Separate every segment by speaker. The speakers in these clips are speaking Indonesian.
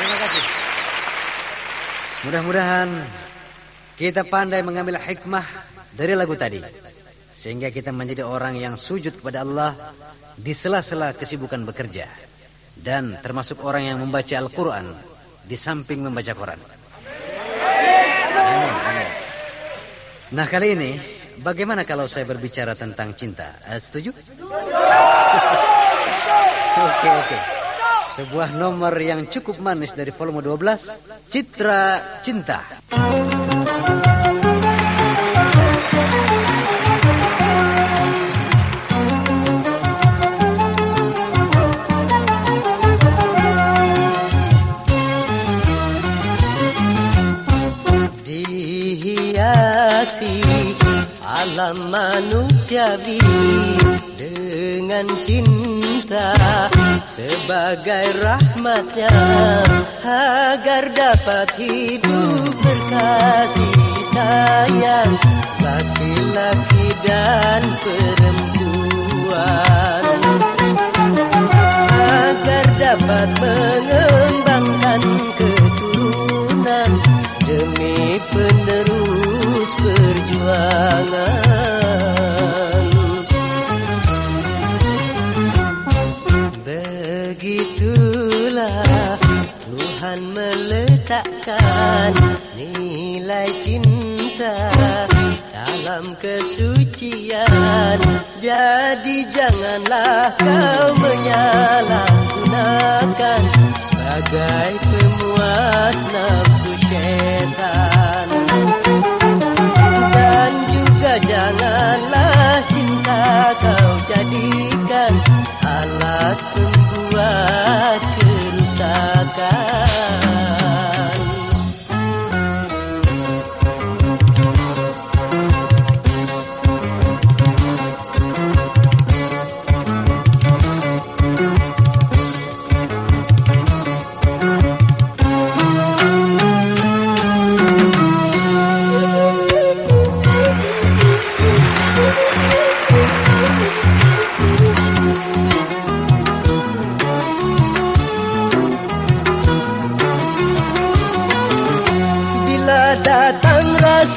Speaker 1: Terima kasih. Mudah-mudahan kita pandai mengambil hikmah dari lagu tadi. Sehingga kita menjadi orang yang sujud kepada Allah di sela-sela kesibukan bekerja. Dan termasuk orang yang membaca Al-Quran di samping membaca Quran. Nah kali ini bagaimana kalau saya berbicara tentang cinta? Uh, setuju? Oke oke. Sebuah nomor yang cukup manis dari volume 12, Citra Cinta.
Speaker 2: alam manusiawi dengan cinta sebagai rahmatnya agar dapat hidup berkasih sayang laki-laki dan perempuan. Agar dapat mengembangkan nilai cinta dalam kesucian. Jadi janganlah kau menyalahgunakan Sebagai pemuas nafsu syaitan Dan juga janganlah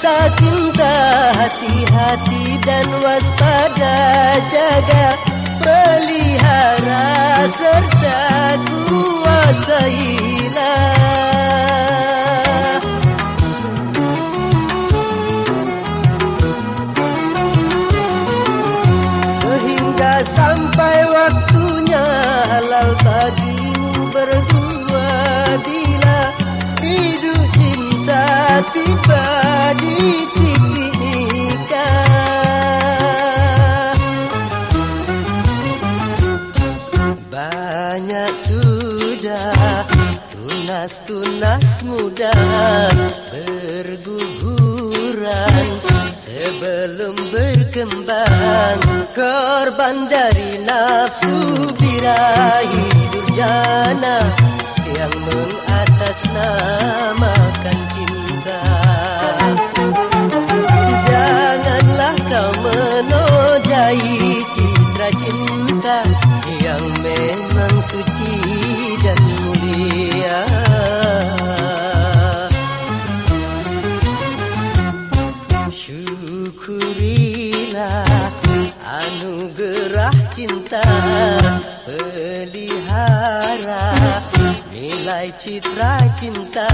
Speaker 2: cinta hati-hati dan waspada. Jaga pelihara serta kuasailah. Sehingga sampai waktunya halal bagimu berdua. Bila hidup cinta tiba Banyak sudah tunas-tunas muda berguguran Sebelum berkembang. Korban dari nafsu birahi durjana Yang mengatasnamakan cinta Yang memang suci dan mulia. Syukurilah anugerah cinta Pelihara nilai citra cinta